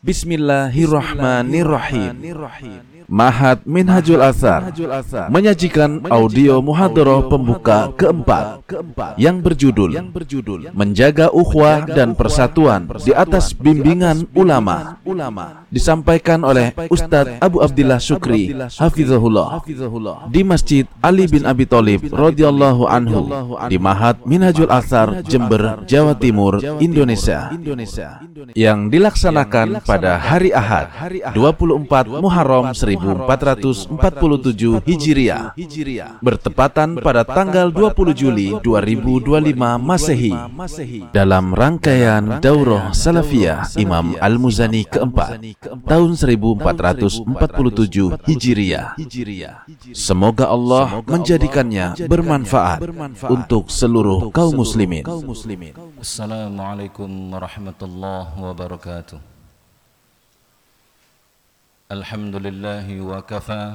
Bismillahirrahmanirrahim. Mahat Minhajul Athar menyajikan audio muhadarah pembuka keempat yang berjudul Menjaga Ukhwah dan Persatuan di atas bimbingan ulama. Disampaikan oleh Ustaz Abu Abdillah Syukri hafizahullah di Masjid Ali bin Abi Thalib radhiyallahu anhu di Mahat Minhajul Athar Jember Jawa Timur Indonesia. Yang dilaksanakan pada hari Ahad 24 Muharram 1447 Hijriah bertepatan pada tanggal 20 Juli 2025 Masehi dalam rangkaian Daurah Salafiyah Imam Al-Muzani keempat tahun 1447 Hijriah. Semoga Allah menjadikannya bermanfaat untuk seluruh kaum muslimin. Assalamualaikum warahmatullahi wabarakatuh الحمد لله وكفى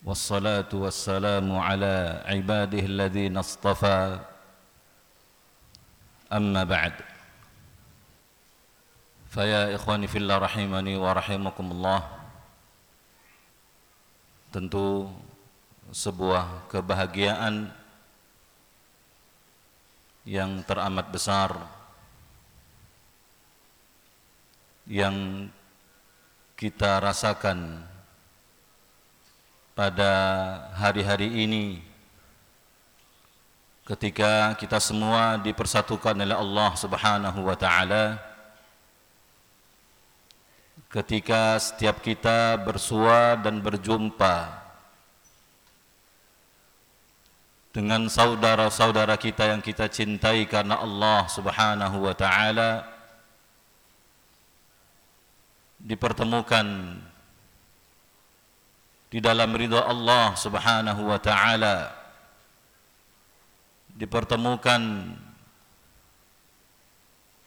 والصلاة والسلام على عباده الذين اصطفى. أما بعد فيا إخواني في الله رحمني ورحمكم الله tentu sebuah kebahagiaan yang teramat besar yang kita rasakan pada hari-hari ini ketika kita semua dipersatukan oleh Allah Subhanahu wa taala ketika setiap kita bersua dan berjumpa dengan saudara-saudara kita yang kita cintai karena Allah Subhanahu wa taala dipertemukan di dalam ridha Allah Subhanahu wa taala dipertemukan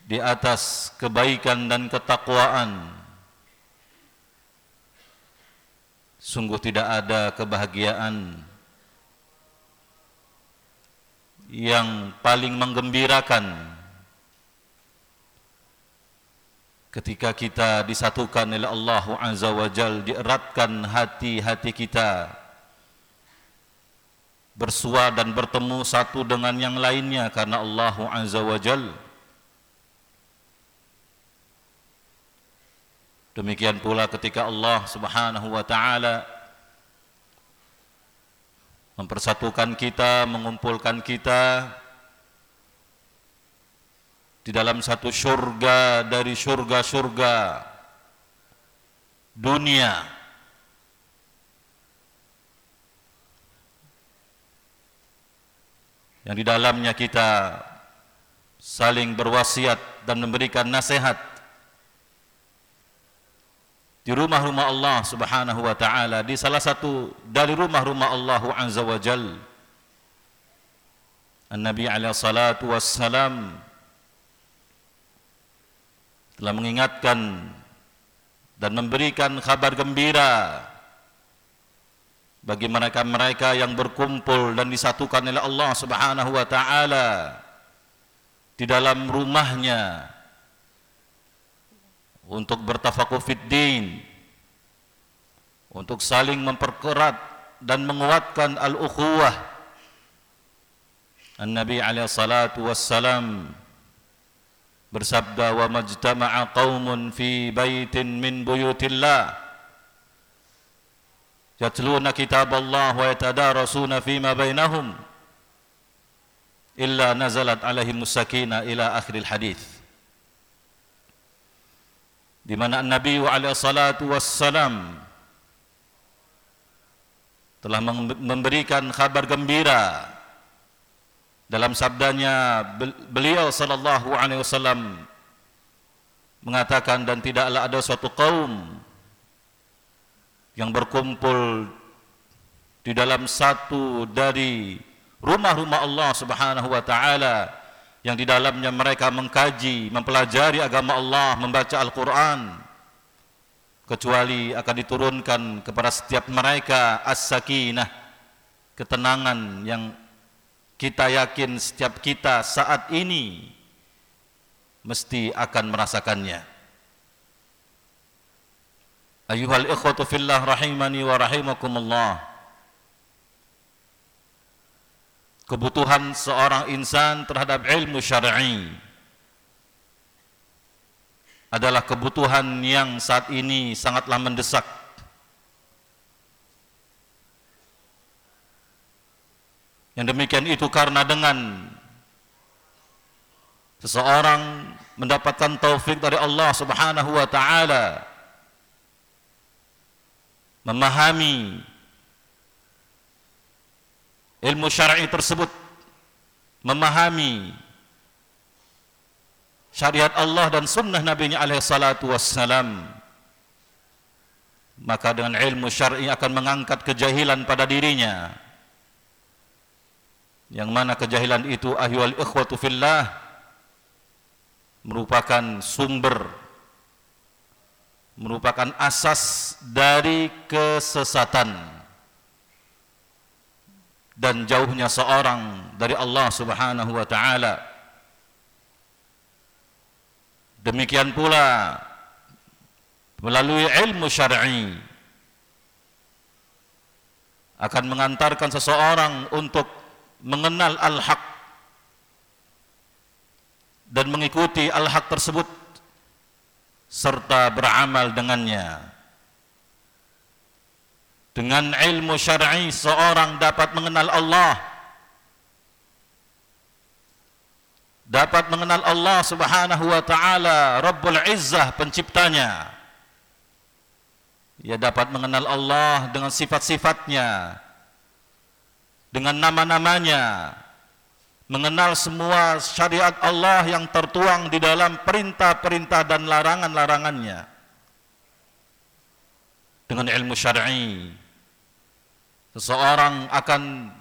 di atas kebaikan dan ketakwaan. Sungguh tidak ada kebahagiaan yang paling menggembirakan ketika kita disatukan oleh Allah Azza wa Jal dieratkan hati-hati kita. Bersua dan bertemu satu dengan yang lainnya karena Allah Azza wa Jal. Demikian pula ketika Allah Subhanahu wa taala mempersatukan kita mengumpulkan kita di dalam satu syurga dari syurga-syurga dunia. Yang di dalamnya kita saling berwasiat dan memberikan nasihat di rumah-rumah Allah Subhanahu wa taala di salah satu dari rumah-rumah Allah Azza wa Jalla An-Nabi alaihi salatu wassalam telah mengingatkan dan memberikan kabar gembira bagi mereka-mereka yang berkumpul dan disatukan oleh Allah Subhanahu wa taala di dalam rumahnya untuk bertafakuh fid din untuk saling memperkerat dan menguatkan al-ukhuwah. An-Nabi alaihi salatu wassalam bersabda wa majtama'a qaumun fi baitin min buyutillah. Yatluna kitab Allah wa yatadarasuna fima bainahum illa nazalat alaihim musakina ila akhiril hadith. Di mana Nabi alaihi salatu wassalam telah memberikan kabar gembira dalam sabdanya beliau sallallahu alaihi wasallam mengatakan dan tidaklah ada suatu kaum yang berkumpul di dalam satu dari rumah-rumah Allah Subhanahu wa taala yang di dalamnya mereka mengkaji, mempelajari agama Allah, membaca Al-Qur'an kecuali akan diturunkan kepada setiap mereka as-sakinah ketenangan yang kita yakin setiap kita saat ini mesti akan merasakannya. Ayuhal ikhwatu fillah rahimani wa rahimakumullah. Kebutuhan seorang insan terhadap ilmu syar'i adalah kebutuhan yang saat ini sangatlah mendesak. Yang demikian itu karena dengan seseorang mendapatkan taufik dari Allah Subhanahu wa taala memahami ilmu syar'i tersebut memahami syariat Allah dan sunnah Nabi Nya alaihi salatu wassalam maka dengan ilmu syar'i akan mengangkat kejahilan pada dirinya yang mana kejahilan itu ahyual ikhwatu fillah merupakan sumber merupakan asas dari kesesatan. Dan jauhnya seorang dari Allah Subhanahu wa taala. Demikian pula melalui ilmu syar'i akan mengantarkan seseorang untuk mengenal al-haq dan mengikuti al-haq tersebut serta beramal dengannya. Dengan ilmu syar'i seorang dapat mengenal Allah. Dapat mengenal Allah Subhanahu wa taala Rabbul Izzah penciptanya. Ia dapat mengenal Allah dengan sifat-sifatnya dengan nama-namanya mengenal semua syariat Allah yang tertuang di dalam perintah-perintah dan larangan-larangannya. Dengan ilmu syar'i seseorang akan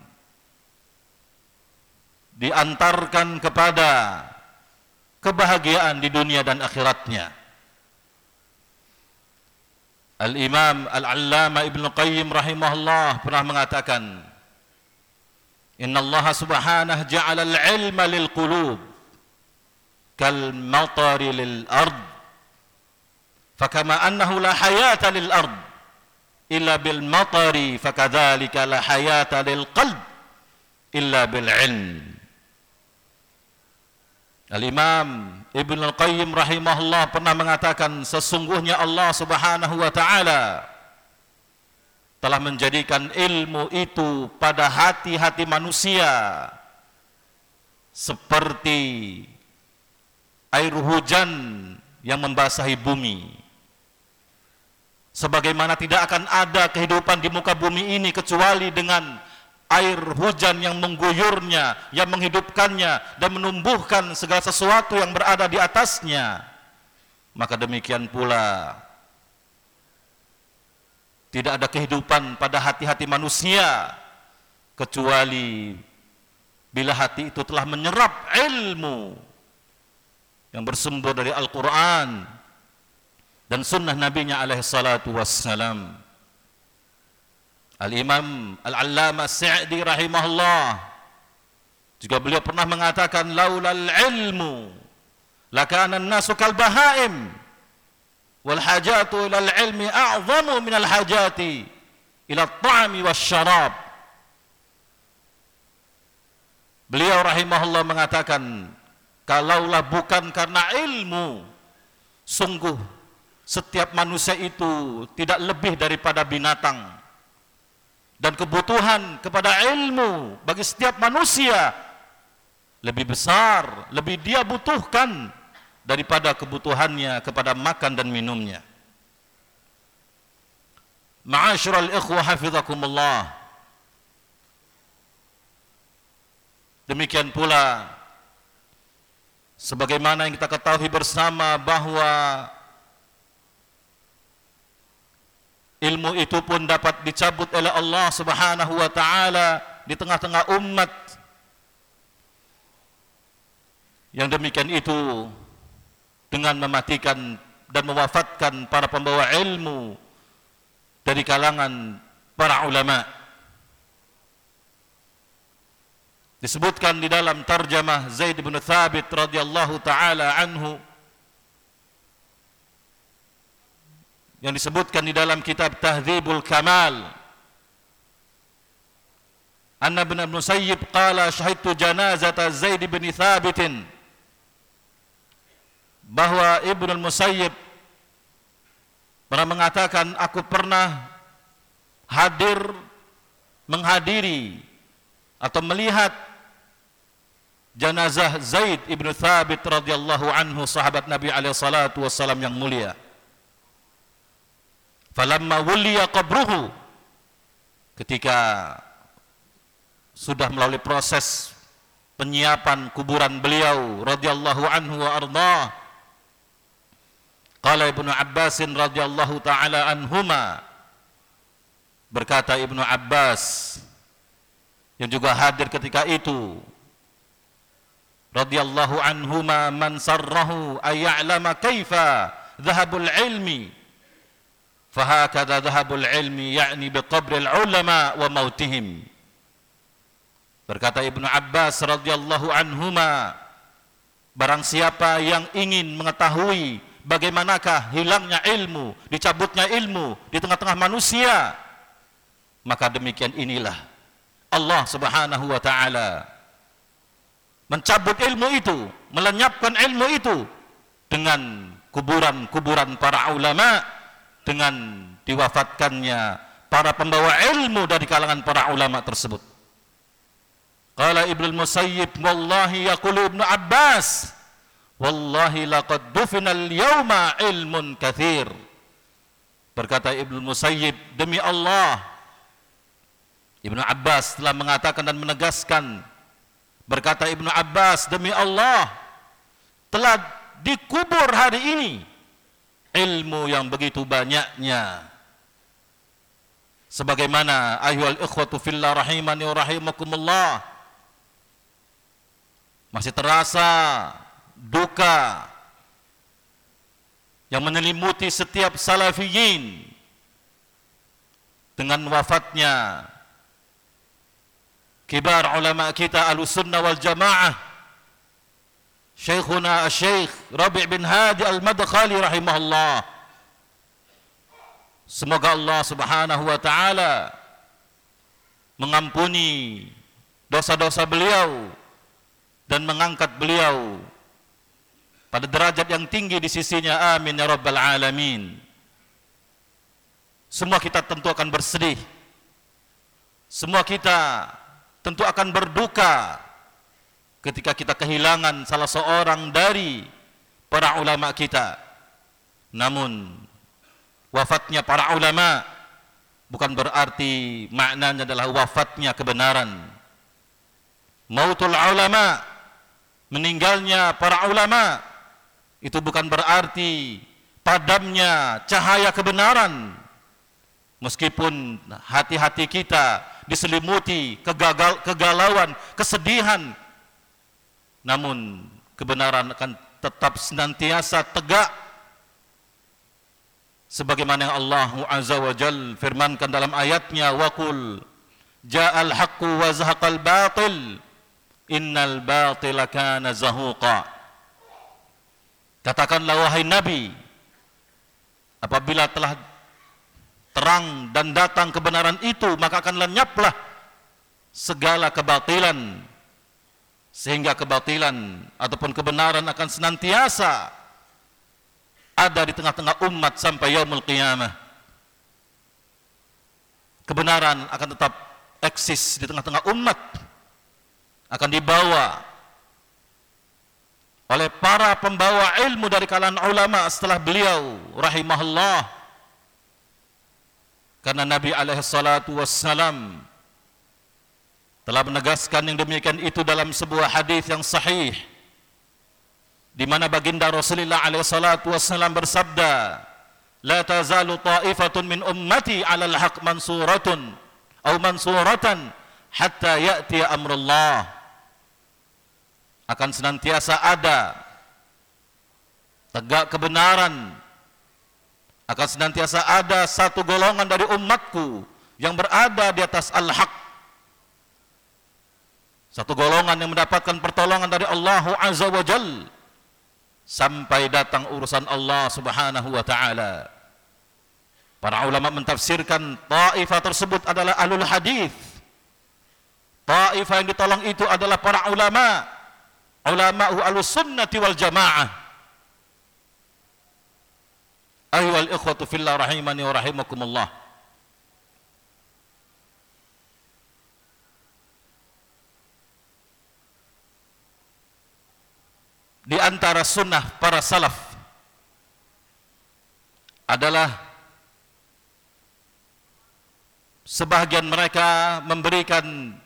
diantarkan kepada kebahagiaan di dunia dan akhiratnya. Al-Imam Al-Allama Ibn Qayyim rahimahullah pernah mengatakan إن الله سبحانه جعل العلم للقلوب كالمطر للأرض فكما أنه لا حياة للأرض إلا بالمطر فكذلك لا حياة للقلب إلا بالعلم الإمام ابن القيم رحمه الله pernah mengatakan sesungguhnya Allah subhanahu wa ta'ala telah menjadikan ilmu itu pada hati-hati manusia seperti air hujan yang membasahi bumi. Sebagaimana tidak akan ada kehidupan di muka bumi ini kecuali dengan air hujan yang mengguyurnya yang menghidupkannya dan menumbuhkan segala sesuatu yang berada di atasnya. Maka demikian pula tidak ada kehidupan pada hati-hati manusia kecuali bila hati itu telah menyerap ilmu yang bersumber dari Al-Quran dan sunnah nabinya alaihi salatu wassalam. Al-Imam Al-Allama Sa'di rahimahullah juga beliau pernah mengatakan laulal ilmu lakana an-nasu kal bahaim a'zamu min al hajati ila al ta'ami was syarab beliau rahimahullah mengatakan kalaulah bukan karena ilmu sungguh setiap manusia itu tidak lebih daripada binatang. Dan kebutuhan kepada ilmu bagi setiap manusia lebih besar lebih dia butuhkan daripada kebutuhannya kepada makan dan minumnya. Ma'asyiral ikhwah hafizakumullah. Demikian pula sebagaimana yang kita ketahui bersama bahwa ilmu itu pun dapat dicabut oleh Allah Subhanahu wa taala di tengah-tengah umat yang demikian itu dengan mematikan dan mewafatkan para pembawa ilmu dari kalangan para ulama. Disebutkan di dalam tarjamah Zaid bin Thabit radhiyallahu taala anhu yang disebutkan di dalam kitab Tahdzibul Kamal. Anna bin Musayyib qala syahidtu janazata Zaid bin Thabit bahwa Ibnu Musayyib pernah mengatakan aku pernah hadir menghadiri atau melihat jenazah Zaid ibn Thabit radhiyallahu anhu sahabat Nabi alaihi salatu wasallam yang mulia. Falamma wuliya qabruhu ketika sudah melalui proses penyiapan kuburan beliau radhiyallahu anhu wa arda qala ibnu Abbas radhiyallahu taala anhuma. Berkata ibnu Abbas yang juga hadir ketika itu radhiyallahu anhuma man sarrahu ay ya'lama kaifa dhahabul ilmi fahakadha dhahabul ilmi yakni biqabri al ulama wa mautihim berkata Ibnu Abbas radhiyallahu anhuma barang siapa yang ingin mengetahui bagaimanakah hilangnya ilmu dicabutnya ilmu di tengah-tengah manusia? Maka demikian inilah Allah Subhanahu wa taala. Mencabut ilmu itu, melenyapkan ilmu itu dengan kuburan-kuburan para ulama dengan diwafatkannya para pembawa ilmu dari kalangan para ulama tersebut. Qala Ibnu Musayyib wallahi yaqulu Ibnu Abbas wallahi laqad dufina al-yawma ilmun kathir. Berkata Ibnu Musayyib demi Allah Ibnu Abbas telah mengatakan dan menegaskan Berkata Ibnu Abbas, demi Allah, telah dikubur hari ini ilmu yang begitu banyaknya. Sebagaimana ayyuhal ikhwatu fillah rahimani wa rahimakumullah. Masih terasa duka yang menyelimuti setiap salafiyin dengan wafatnya kibar ulama kita al-sunnah wal jamaah Syekhuna Syekh Rabi' bin Hadi al-Madkhali rahimahullah. Semoga Allah subhanahu wa ta'ala mengampuni dosa-dosa beliau dan mengangkat beliau pada derajat yang tinggi di sisinya amin ya rabbal alamin semua kita tentu akan bersedih semua kita tentu akan berduka ketika kita kehilangan salah seorang dari para ulama kita. Namun wafatnya para ulama bukan berarti maknanya adalah wafatnya kebenaran. Mautul ulama meninggalnya para ulama itu bukan berarti padamnya cahaya kebenaran. Meskipun hati-hati kita diselimuti kegagal, kegalauan, kesedihan. Namun kebenaran akan tetap senantiasa tegak sebagaimana yang Allah Azza wa Jal firmankan dalam ayatnya waqul ja'al haqqu wa zahaqal batil innal batila kana zahuqa katakanlah wahai nabi apabila telah terang dan datang kebenaran itu maka akan lenyaplah segala kebatilan sehingga kebatilan ataupun kebenaran akan senantiasa ada di tengah-tengah umat sampai yaumul qiyamah. Kebenaran akan tetap eksis di tengah-tengah umat akan dibawa oleh para pembawa ilmu dari kalangan ulama setelah beliau rahimahullah. Karena Nabi alaihi salatu wassalam telah menegaskan yang demikian itu dalam sebuah hadis yang sahih di mana baginda Rasulullah alaihi salatu wassalam bersabda la tazalu ta'ifatun min ummati 'ala al-haq mansuratun aw mansuratan hatta ya'ti amrullah akan senantiasa ada tegak kebenaran akan senantiasa ada satu golongan dari umatku yang berada di atas al-haq satu golongan yang mendapatkan pertolongan dari Allah Azza wa Jal sampai datang urusan Allah Subhanahu wa taala. Para ulama mentafsirkan taifah tersebut adalah alul hadis. Taifah yang ditolong itu adalah para ulama. Ulama alus sunnati wal jamaah. Ayuhal ikhwatu fillah rahimani wa rahimakumullah. di antara sunnah para salaf adalah sebahagian mereka memberikan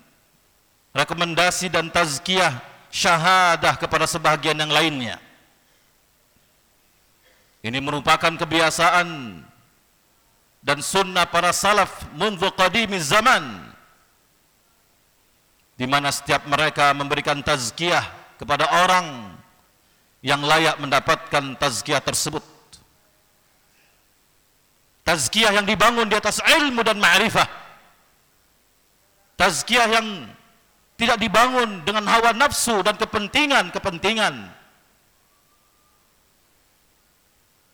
rekomendasi dan tazkiyah syahadah kepada sebahagian yang lainnya. Ini merupakan kebiasaan dan sunnah para salaf mundu qadimi zaman di mana setiap mereka memberikan tazkiyah kepada orang yang layak mendapatkan tazkiyah tersebut. Tazkiyah yang dibangun di atas ilmu dan ma'rifah. Tazkiyah yang tidak dibangun dengan hawa nafsu dan kepentingan-kepentingan.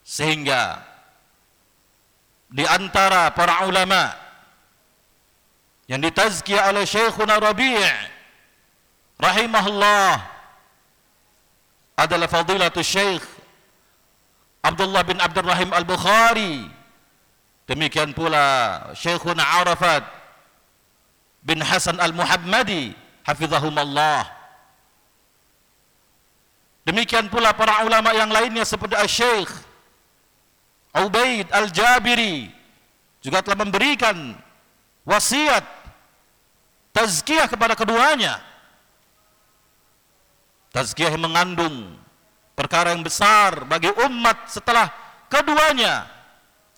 Sehingga di antara para ulama yang ditazkiyah oleh Syekhuna Rabi' rahimahullah adalah fadilatul syekh Abdullah bin Abdul Rahim Al-Bukhari demikian pula Syekhuna Arafat bin Hasan Al-Muhammadi hafizahumallah demikian pula para ulama yang lainnya seperti Syekh Ubaid Al-Jabiri juga telah memberikan wasiat tazkiyah kepada keduanya. Tazkiyah yang mengandung perkara yang besar bagi umat setelah keduanya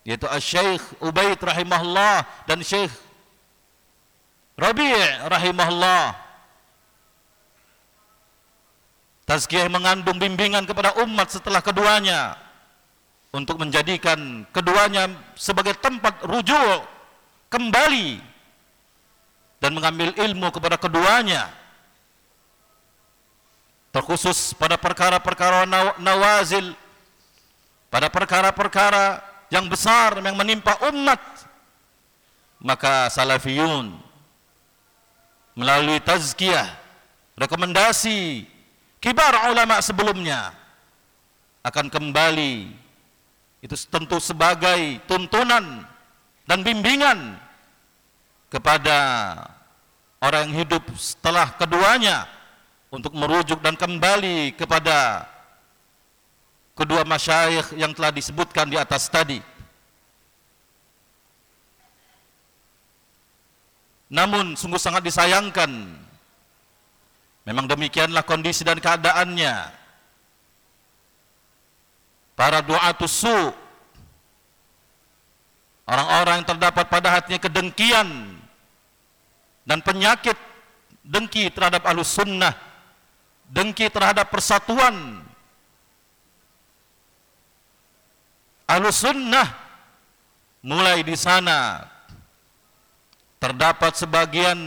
yaitu Syekh Ubaid rahimahullah dan Syekh Rabi' rahimahullah Tazkiyah mengandung bimbingan kepada umat setelah keduanya untuk menjadikan keduanya sebagai tempat rujuk kembali dan mengambil ilmu kepada keduanya. Terkhusus pada perkara-perkara nawazil pada perkara-perkara yang besar yang menimpa umat maka salafiyun melalui tazkiyah rekomendasi kibar ulama sebelumnya akan kembali itu tentu sebagai tuntunan dan bimbingan kepada orang yang hidup setelah keduanya untuk merujuk dan kembali kepada kedua masyayikh yang telah disebutkan di atas tadi. Namun sungguh sangat disayangkan memang demikianlah kondisi dan keadaannya. Para doa su orang-orang yang terdapat pada hatinya kedengkian dan penyakit dengki terhadap alus sunnah dengki terhadap persatuan. Ahlus sunnah mulai di sana. Terdapat sebagian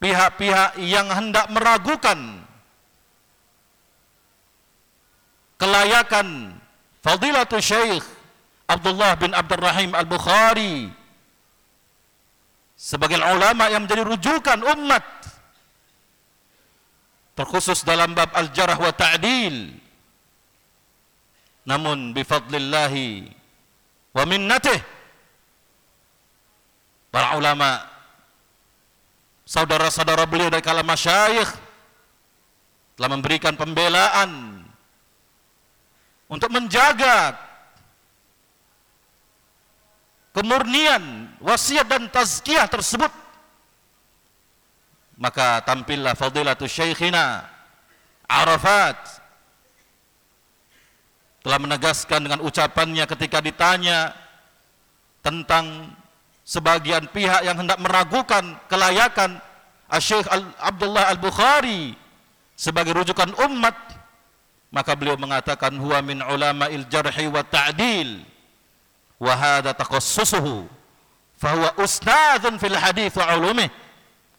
pihak-pihak yang hendak meragukan kelayakan Fadilatul Syekh Abdullah bin Abdul Rahim Al-Bukhari sebagai ulama yang menjadi rujukan umat terkhusus dalam bab al-jarah wa ta'dil. Namun bifadlillahi wa minnatih para ulama saudara-saudara beliau dari kalangan masyayikh telah memberikan pembelaan untuk menjaga kemurnian wasiat dan tazkiyah tersebut. Maka tampillah fadilatu syekhina Arafat telah menegaskan dengan ucapannya ketika ditanya tentang sebagian pihak yang hendak meragukan kelayakan Syekh Abdullah Al-Bukhari sebagai rujukan umat maka beliau mengatakan huwa min ulama il jarhi wa ta'dil wa hadha taqassusuhu fa huwa ustadzun fil hadits wa ulumih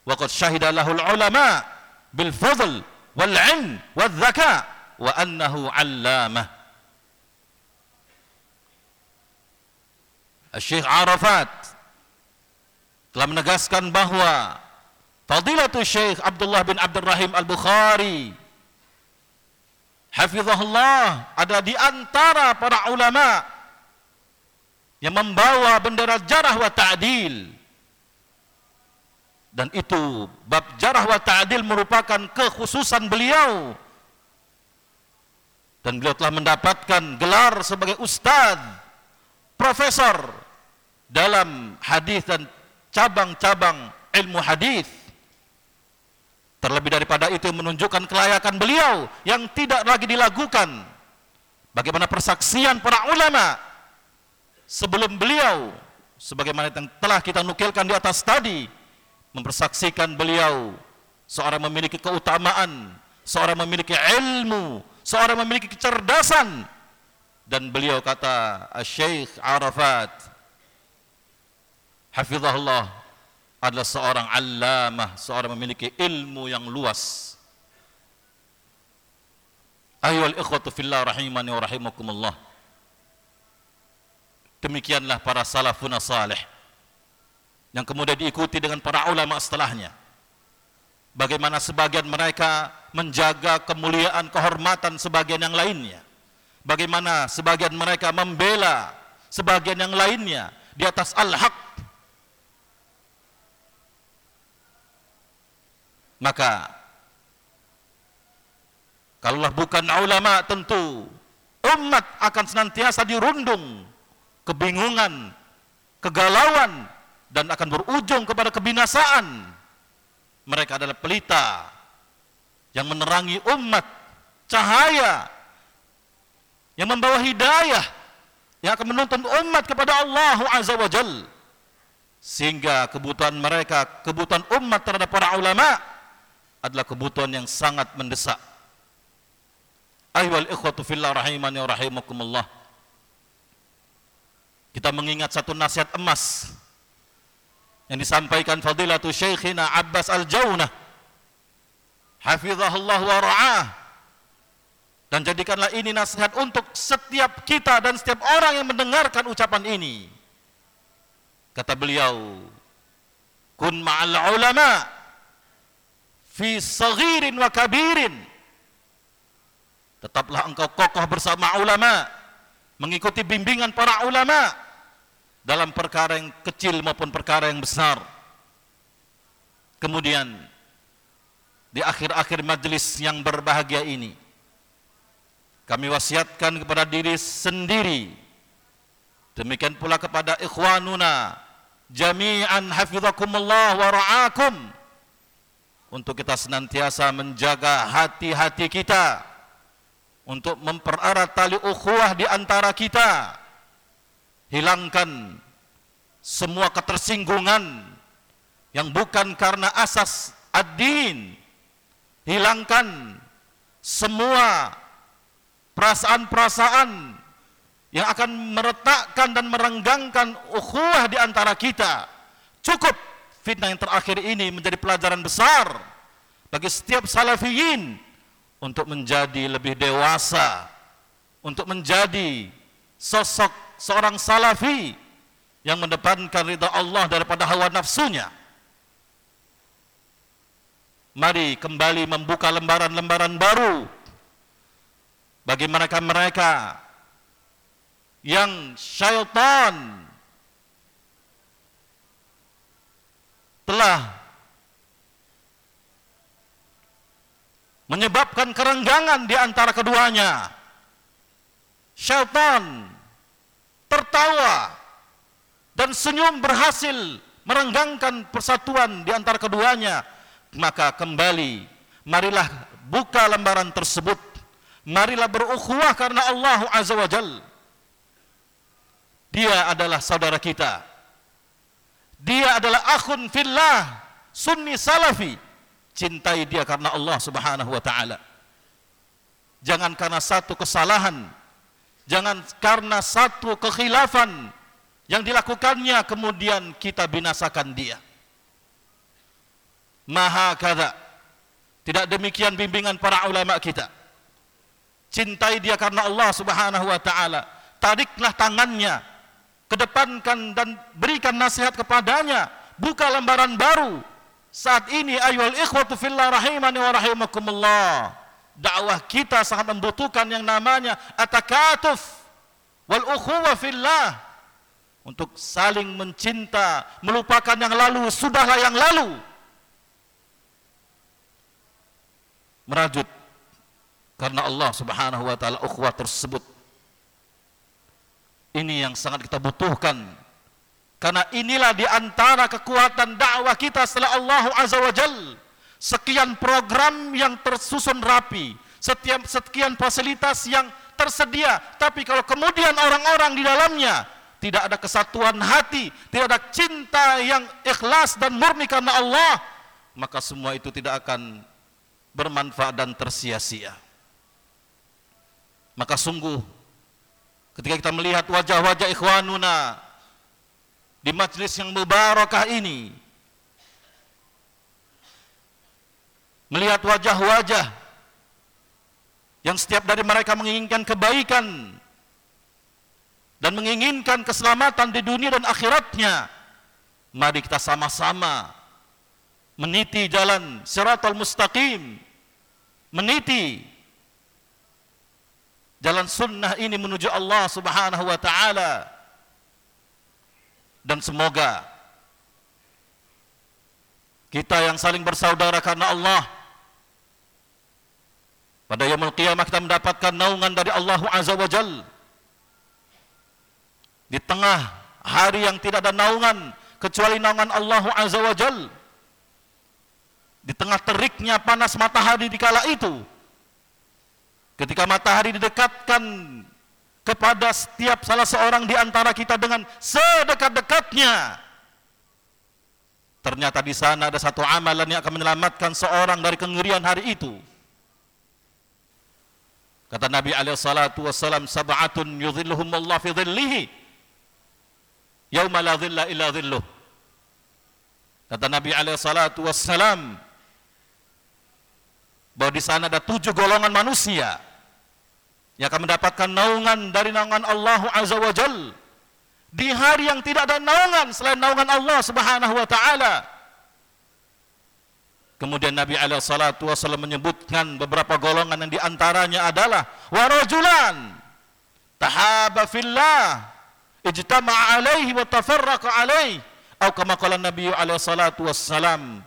Waqad syahida lahul ulama bil fadl wal ilm wal dhaka wa annahu 'allamah. Syekh Arafat telah menegaskan bahawa Fadilatul Syekh Abdullah bin Abdul Rahim Al-Bukhari Hafizahullah ada di antara para ulama yang membawa bendera jarah wa ta'dil. Dan itu bab jarah wa ta'dil merupakan kekhususan beliau. Dan beliau telah mendapatkan gelar sebagai ustaz profesor dalam hadis dan cabang-cabang ilmu hadis. Terlebih daripada itu menunjukkan kelayakan beliau yang tidak lagi dilakukan bagaimana persaksian para ulama sebelum beliau sebagaimana yang telah kita nukilkan di atas tadi mempersaksikan beliau seorang memiliki keutamaan seorang memiliki ilmu seorang memiliki kecerdasan. Dan beliau kata Syekh Arafat hafizahullah adalah seorang allamah seorang memiliki ilmu yang luas. Ayyuhal ikhwatu fillah rahimani wa rahimakumullah. Demikianlah para salafun salih yang kemudian diikuti dengan para ulama setelahnya. Bagaimana sebagian mereka menjaga kemuliaan kehormatan sebagian yang lainnya. Bagaimana sebagian mereka membela sebagian yang lainnya di atas al-haq maka kalaulah bukan ulama tentu umat akan senantiasa dirundung kebingungan kegalauan dan akan berujung kepada kebinasaan. Mereka adalah pelita yang menerangi umat cahaya yang membawa hidayah yang akan menuntun umat kepada Allah Azza wa Jal. Sehingga kebutuhan mereka kebutuhan umat terhadap para ulama adalah kebutuhan yang sangat mendesak. Ayyuhal ikhwatu fillah rahimani wa rahimakumullah. Kita mengingat satu nasihat emas yang disampaikan fadilatu syekhina Abbas Al-Jaunah. Hafizahullah wa ra'ah. Dan jadikanlah ini nasihat untuk setiap kita dan setiap orang yang mendengarkan ucapan ini. Kata beliau kun ma'al ulama fi saghirin wa kabirin. Tetaplah engkau kokoh bersama ulama mengikuti bimbingan para ulama dalam perkara yang kecil maupun perkara yang besar. Kemudian di akhir-akhir majlis yang berbahagia ini kami wasiatkan kepada diri sendiri. Demikian pula kepada ikhwanuna jami'an hafizakumullah wa ra'akum untuk kita senantiasa menjaga hati-hati kita untuk mempererat tali ukhuwah di antara kita hilangkan semua ketersinggungan yang bukan karena asas ad-din hilangkan semua perasaan-perasaan yang akan meretakkan dan merenggangkan ukhuwah di antara kita. Cukup fitnah yang terakhir ini menjadi pelajaran besar bagi setiap salafiyin untuk menjadi lebih dewasa untuk menjadi sosok seorang salafi yang mendepankan ridha Allah daripada hawa nafsunya. Mari kembali membuka lembaran-lembaran baru bagi mereka-mereka yang syaitan telah menyebabkan kerenggangan di antara keduanya. Syaitan tertawa dan senyum berhasil merenggangkan persatuan di antara keduanya. Maka kembali marilah buka lembaran tersebut. Marilah berukhuwah karena Allah Azza wa Jal. Dia adalah saudara kita dia adalah akhun fillah sunni salafi cintai dia karena Allah Subhanahu wa taala jangan karena satu kesalahan Jangan karena satu kekhilafan yang dilakukannya kemudian kita binasakan dia. Maha kada Tidak demikian bimbingan para ulama kita. Cintai dia karena Allah Subhanahu wa taala. Tariklah tangannya, kedepankan dan berikan nasihat kepadanya. Buka lembaran baru. Saat ini ayuhal ikhwatu fillah rahimani wa rahimakumullah. Dakwah kita sangat membutuhkan yang namanya atakatuf wal ukhuwah fillah untuk saling mencinta, melupakan yang lalu, sudahlah yang lalu. Merajut karena Allah Subhanahu wa taala ukhuwah tersebut. Ini yang sangat kita butuhkan. Karena inilah di antara kekuatan dakwah kita setelah Allah Azza wa Jal. Sekian program yang tersusun rapi, setiap sekian fasilitas yang tersedia, tapi kalau kemudian orang-orang di dalamnya tidak ada kesatuan hati, tidak ada cinta yang ikhlas dan murni karena Allah, maka semua itu tidak akan bermanfaat dan tersia-sia. Maka sungguh ketika kita melihat wajah-wajah ikhwanuna di majlis yang mubarakah ini melihat wajah-wajah yang setiap dari mereka menginginkan kebaikan dan menginginkan keselamatan di dunia dan akhiratnya mari kita sama-sama meniti jalan siratal mustaqim meniti jalan sunnah ini menuju Allah subhanahu wa ta'ala. Dan semoga kita yang saling bersaudara karena Allah pada yaumul qiyamah kita mendapatkan naungan dari Allah azza wa jalla di tengah hari yang tidak ada naungan kecuali naungan Allah Azza wa Jal di tengah teriknya panas matahari di kala itu ketika matahari didekatkan kepada setiap salah seorang di antara kita dengan sedekat-dekatnya ternyata di sana ada satu amalan yang akan menyelamatkan seorang dari kengerian hari itu. Kata Nabi alaihi salatu wasallam sab'atun yudhilluhum Allah fi dhillihi yauma la dhilla illa dhilluh kata Nabi alaihi salatu wassalam bahwa di sana ada tujuh golongan manusia yang akan mendapatkan naungan dari naungan Allah azza wa jal. Di hari yang tidak ada naungan selain naungan Allah subhanahu wa ta'ala. Kemudian Nabi alaihi salatu wassalam menyebutkan beberapa golongan yang diantaranya adalah warajulan tahaba fillah ijtama'a alaihi wa tafarraqa alaihi. Atau kama qala Nabi alaihi salatu wassalam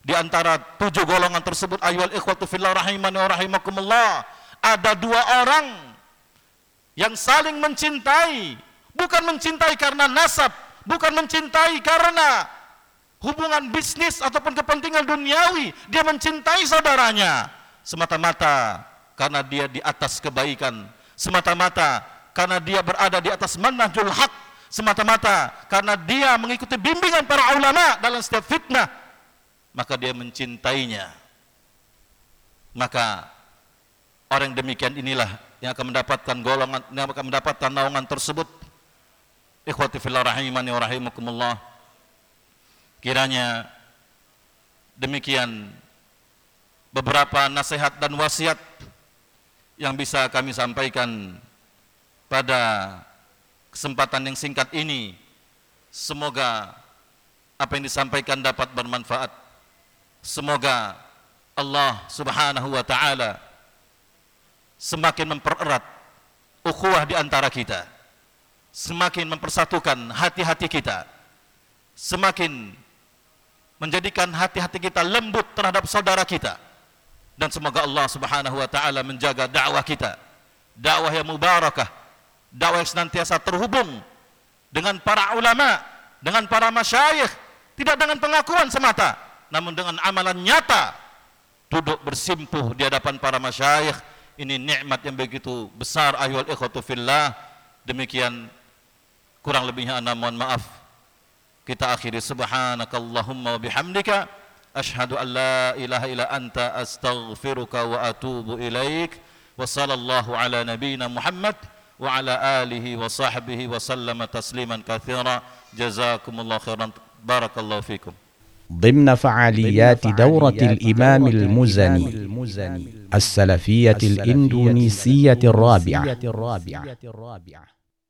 di antara tujuh golongan tersebut ayyuhal ikhwatu fillah rahimani wa rahimakumullah ada dua orang yang saling mencintai. Bukan mencintai karena nasab bukan mencintai karena hubungan bisnis ataupun kepentingan duniawi. Dia mencintai saudaranya. Semata-mata karena dia di atas kebaikan. Semata-mata karena dia berada di atas manhajul haq. Semata-mata karena dia mengikuti bimbingan para ulama dalam setiap fitnah. Maka dia mencintainya. Maka orang demikian inilah yang akan mendapatkan golongan yang akan mendapatkan naungan tersebut. Ikhwati fillah rahimani wa rahimakumullah. Kiranya demikian beberapa nasihat dan wasiat yang bisa kami sampaikan pada kesempatan yang singkat ini. Semoga apa yang disampaikan dapat bermanfaat. Semoga Allah Subhanahu wa taala semakin mempererat ukhuwah di antara kita. Semakin mempersatukan hati-hati kita. Semakin menjadikan hati-hati kita lembut terhadap saudara kita. Dan semoga Allah Subhanahu wa taala menjaga dakwah kita. Dakwah yang mubarakah. Dakwah yang senantiasa terhubung dengan para ulama, dengan para masyayikh, tidak dengan pengakuan semata, namun dengan amalan nyata, duduk bersimpuh di hadapan para masyayikh, ini nikmat yang begitu besar ahyul ikhwatu fillah. Demikian kurang lebihnya ana mohon maaf. Kita akhiri. Subhanakallahumma wa bihamdika. Asyhadu an la ilaha illa anta astaghfiruka wa atubu ilaik. Wa sallallahu ala nabiyyina muhammad wa ala alihi wa sahbihi wa sallama tasliman kathira. Jazakumullahu khairan. Barakallahu fikum. ضمن فعاليات دورة الإمام المزني السلفية الإندونيسية الرابعة.